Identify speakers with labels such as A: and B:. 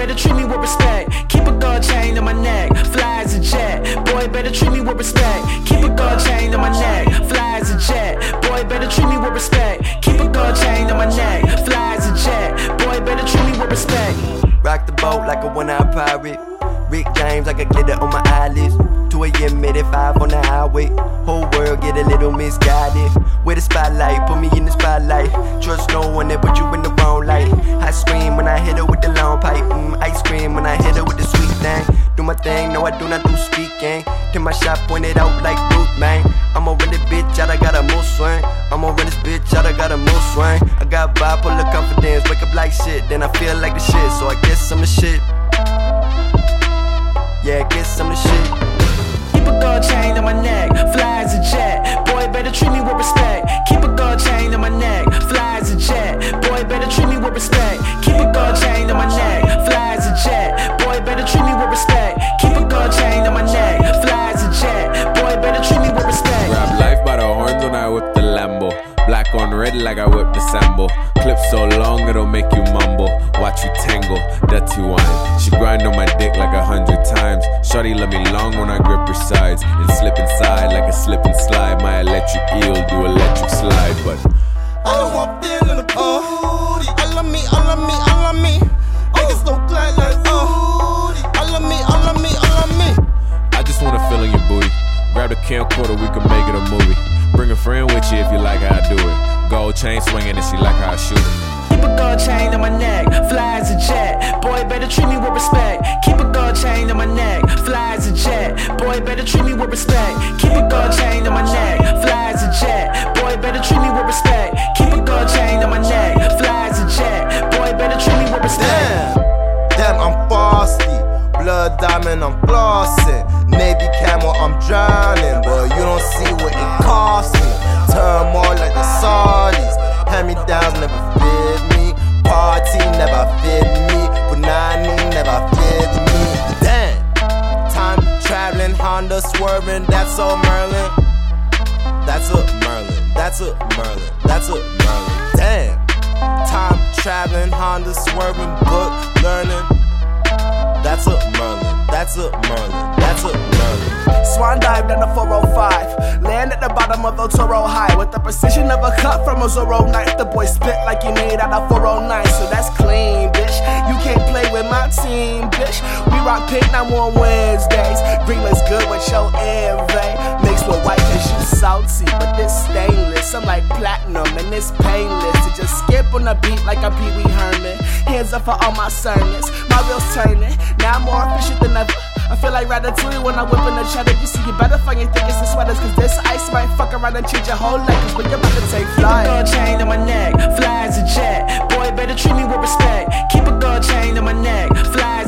A: better treat me with respect. Keep a gold chain on my neck, fly as a jet. Boy, better treat me with respect. Keep a gold chain on my neck, fly as a jet. Boy, better treat me with respect. Keep a gold chain on my neck, fly as a jet. Boy, better treat me with respect.
B: Rock the boat like a one-eyed pirate. Rick James, I could get it on my eyelids. 2 a.m. at 5 on the highway. Whole world get a little misguided. With the spotlight, put me in the spotlight. Trust no one that put you in the wrong light. My shot pointed out like Ruth, man. I'ma run this bitch out, I got a mood swing. I'ma run this bitch out, I got a mood swing. I got bipolar confidence, wake up like shit, then I feel like the shit, so I guess I'm the shit. Yeah, I guess I'm the shit.
A: Keep a gold chain on my neck, fly as a jet. Boy, better treat me on
C: red like I whip the Sambo. Clip so long it'll make you mumble. Watch you tangle, dirty wine. She grind on my dick like a hundred times. Shorty let me long when I grip her sides. And slip inside like a slip and slide. My electric eel do electric slide, but
D: Oh, I'm feeling the booty. All of me, all of me, all of me. Niggas don't glide like oh. All of me, all of me, all of me.
C: I just wanna feel in your booty. Grab the camcorder, we can make it a movie. Bring a friend with you if you like how I do it. Gold chain swinging and she like how I shoot it.
A: Keep a gold chain on my neck, fly as a jet. Boy, better treat me with respect. Keep a gold chain on my neck, fly as a jet. Boy, better treat me with respect. Keep a gold chain on my neck, fly as a jet. Boy, better treat me with respect. Keep a gold chain on my neck, fly as a jet. Boy, better treat me with respect.
D: Damn, damn, I'm frosty. Blood diamond, I'm flossing. Navy camel, I'm drowning. But you don't see what it costs me. Turmoil like the Saudis. Hand me downs never fit me. Party never fit me. Punani never fit me. Damn, time traveling, Honda swerving. That's all Merlin. That's a Merlin. That's a Merlin. That's a Merlin. Damn. Time traveling, Honda swerving, book learning. That's a Merlin. That's a Merlin. That's a.
E: Down the 405. Land at the bottom of El Toro High. With the precision of a cut from a Zorro knife. The boy spit like he made out of 409. So that's clean, bitch. You can't play with my team, bitch. We rock pink now on Wednesdays. Green looks good with your envy. Mixed with white cause you salty. But this stainless. I'm like platinum and it's painless. To just skip on the beat like a Pee Wee Herman. Hands up for all my sermons. My wheels turning. Now I'm more efficient than ever. I feel like Ratatouille when I'm whipping the cheddar. You see, you better find your thickest and sweaters. Cause this ice might fuck around and change your whole life. Cause when you're about to take flight.
A: Keep Gold chain on my neck, fly as a jet. Boy, better treat me with respect. Keep a gold chain on my neck, fly